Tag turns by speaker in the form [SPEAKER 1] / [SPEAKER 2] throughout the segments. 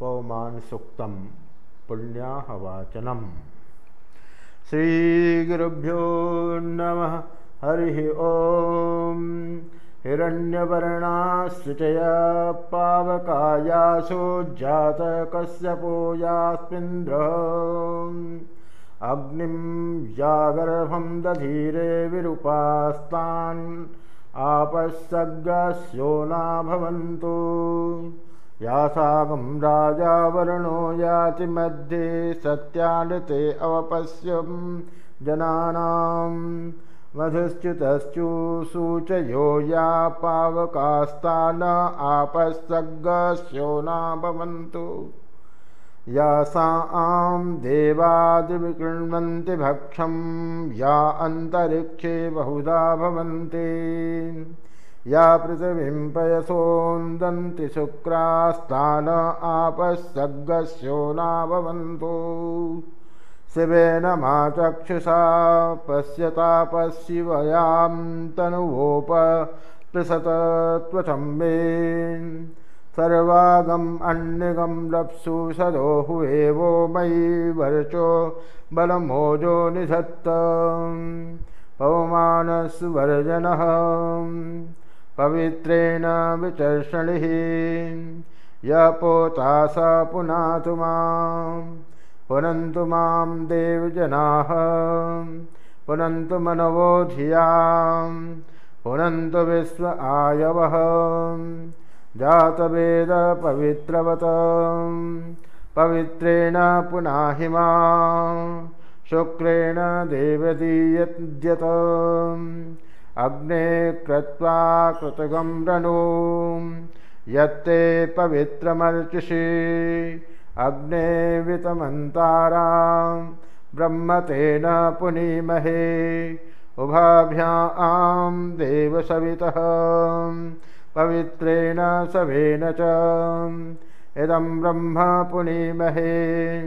[SPEAKER 1] पौमानसुक्तं पुण्याहवाचनम्। श्रीगुरुभ्यो नमः हरिः ॐ हिरण्यवर्णाश्रुचया पावकायासु जातकस्य अग्निं जागर्भं दधीरे विरूपास्तान्। आपस्सग्स्यो न भवन्तु यासागं राजावरुणो याति मध्ये सत्यानृते अवपश्यं जनानां मधुश्च्युतश्चु सूचयो या पावकास्ता न आपस्सग्स्यो न भवन्तु। यासा आं देवादिविकृण्वन्ति भक्षं या अन्तरिक्षे बहुधा भवन्ति या पृथिवीं पयसोन्दन्ति शुक्रास्तान आपस्सग्स्यो न भवन्तु शिवेन मा चक्षुषा पश्यतापशिवयां तनुवोपसतत्वचम्बे सर्वागम् अन्यगं लप्सु सदोहुवो मयि वर्चो बलमोजो निधत्त पवमानसुवर्जनः पवित्रेण विचर्षणिः य पोता स पुनातु मां पुनन्तु मां देवजनाः पुनन्तु मनवो धियां पुनन्तु विश्व आयवः। जातवेदपवित्रवत पवित्रेण पुनाहिमा शुक्रेण देवदीयद्यत अग्ने कृत्वा कृतगं रणु यत्ते पवित्रमर्चिषि। अग्ने वितमन्तारा। ब्रह्मतेन पुनीमहे। उभाभ्यां देवसवितः। पवित्रेण सवेन च। इदं ब्रह्म पुनीमहे।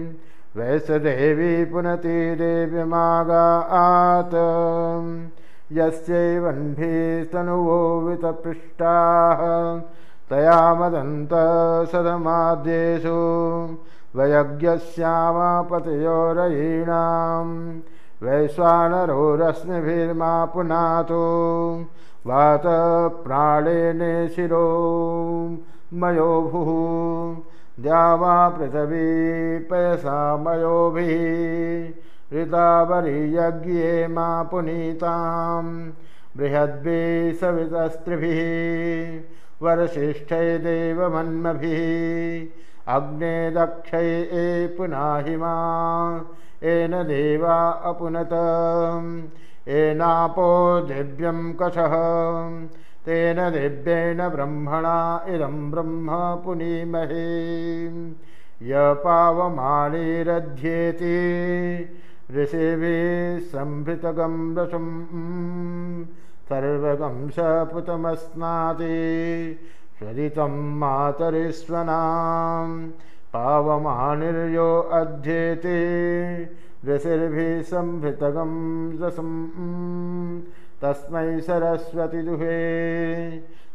[SPEAKER 1] वैसदेवी पुनति देव्यमागात् यस्यैवह्निस्तनुवो वितपृष्टाः। तया मदन्तसदमाद्येषु वयज्ञस्यामपतयोरयीणां वैश्वानरो रश्मिभिर्मा पुनातु वातप्राणेने शिरो मयो भुः द्यावा पृथिवी पयसा मयोभिः ऋतावरीयज्ञे मा पुनीतां बृहद्भिः सवितस्त्रिभिः वरशिष्ठै देवमन्मभिः अग्ने दक्षै ए पुनाहिमा येन देवा अपुनत। येनापो दिव्यं कषः तेन दिव्येन ब्रह्मणा इदं ब्रह्म पुनीमहे। य पावमानिरध्येति ऋषिभिः संभृतगं रसं सर्वगं सपुतमस्नाति स्वरितं मातरिस्वनां पावमानिर्यो अध्येति ऋषिर्भिः संभृतगं रसं तस्मै सरस्वति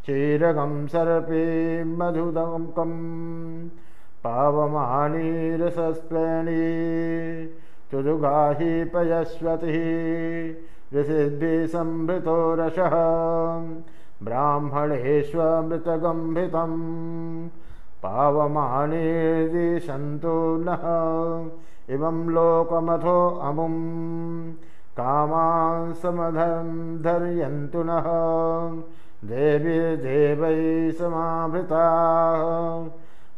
[SPEAKER 1] क्षीरगं सर्पे मधुदकं पावमानीरसस्प्लयणी चुदुगाहि पयस्वतिः संभृतो रसः। ब्राह्मणेष्वमृतगम्भितं। पावमानेर्दिशन्तु नः। इमं लोकमथो अमुं। कामान् समधं धर्यन्तु नः। देवीर्देवैः समाभृताः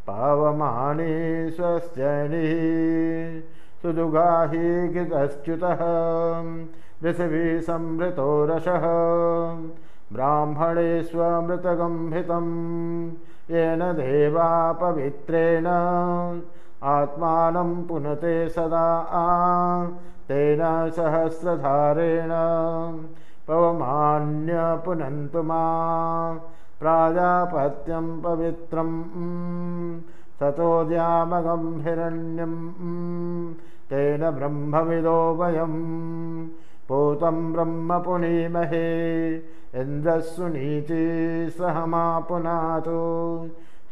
[SPEAKER 1] पावमानि स्वस्त्यनिः सुदुगाहि गितश्च्युतः। संभृतो रसः। ब्राह्मणेष्वमृतगम्भितं येन देवा पवित्रेण। आत्मानं पुनते सदा तेन सहस्रधारेण। पवमान्य पुनन्तु मा। प्राजापत्यं पवित्रं ततोद्यामगम्भिरण्यं तेन ब्रह्मविदो वयं पूतं ब्रह्म पुनीमहे इन्द्रस्सुनीति सह मा पुनातु।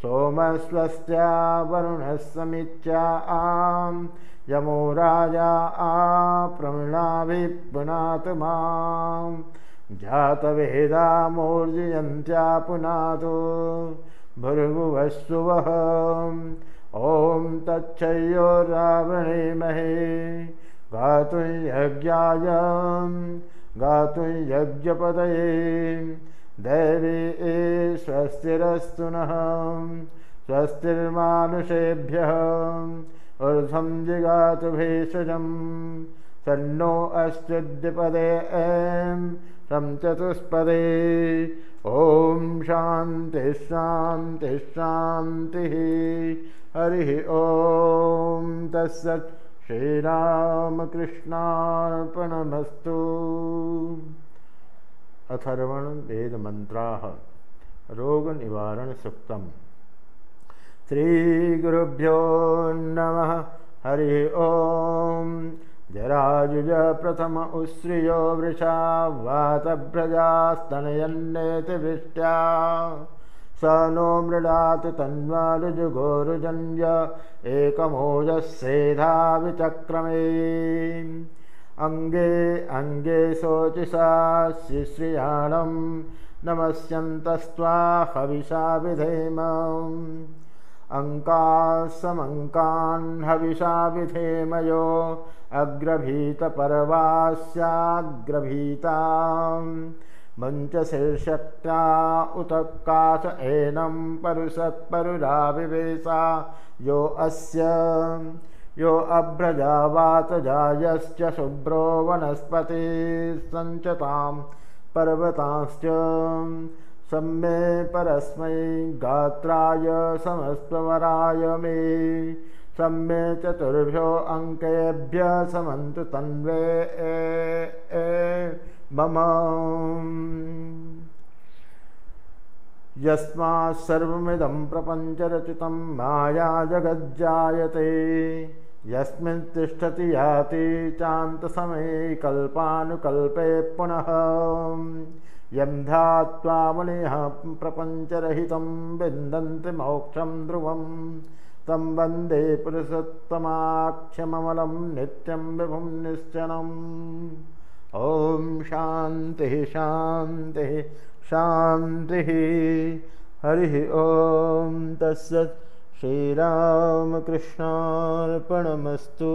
[SPEAKER 1] सोमस्वस्त्या वरुणः यमो राजा आ प्रमृणाभिपुनातु मां जातवेदा मूर्जयन्त्या पुनातु। भुर्भुवस्सुवः ॐ तच्छयो रावणीमहे। गातुं यज्ञाय गातुं यज्ञपदये दैवी स्वस्तिरस्तु नः। स्वस्तिर्मानुषेभ्यः। ऊर्ध्वं जिगातु भेषजं सन्नो अश्चिद्यपदे ऐं तं चतुष्पदे ॐ शान्तिः शान्तिः शान्तिः हरिः ॐ तत्सत् श्रीरामकृष्णार्पणमस्तु। अथर्वणवेदमन्त्राः रोगनिवारणसुक्तं श्रीगुरुभ्यो नमः हरिः ॐ। जराजुज प्रथम उश्रियो वृषा वातभ्रजास्तनयन्नेति वृष्ट्या स नो मृडात् तन्वारुजुगोरुजन्य एकमोजस्सेधा विचक्रमे। अङ्गे अङ्गे शोचिषा शिश्रियाणं नमस्यन्तस्त्वा हविषा विधेम। अङ्कासमङ्कान् हविषा विधेमयो अग्रभीतपर्वास्याग्रभीता मञ्चशीर्षक्त्या उत काश एनं परुषत्परुराविवेशा यो अस्य यो अभ्रजावातजायश्च शुभ्रो वनस्पति सञ्चतां पर्वतांश्च। सम्मे परस्मै गात्राय समस्वराय मे। सम्मे चतुर्भ्यो अङ्केभ्य समन्तु तन्वे मम यस्मात् सर्वमिदं प्रपञ्चरचितं माया जगज्जायते। यस्मिन् तिष्ठति याति चान्तसमये कल्पानुकल्पे पुनः। यं ध्यात्वा मुनिः प्रपञ्चरहितं विन्दन्ति मोक्षं ध्रुवं। तं वन्दे पुरुषोत्तमाख्यममलं नित्यं विभुं निश्चनम् ॐ शान्तिः शान्तिः शान्तिः। हरिः ॐ तस्सत् श्रीरामकृष्णार्पणमस्तु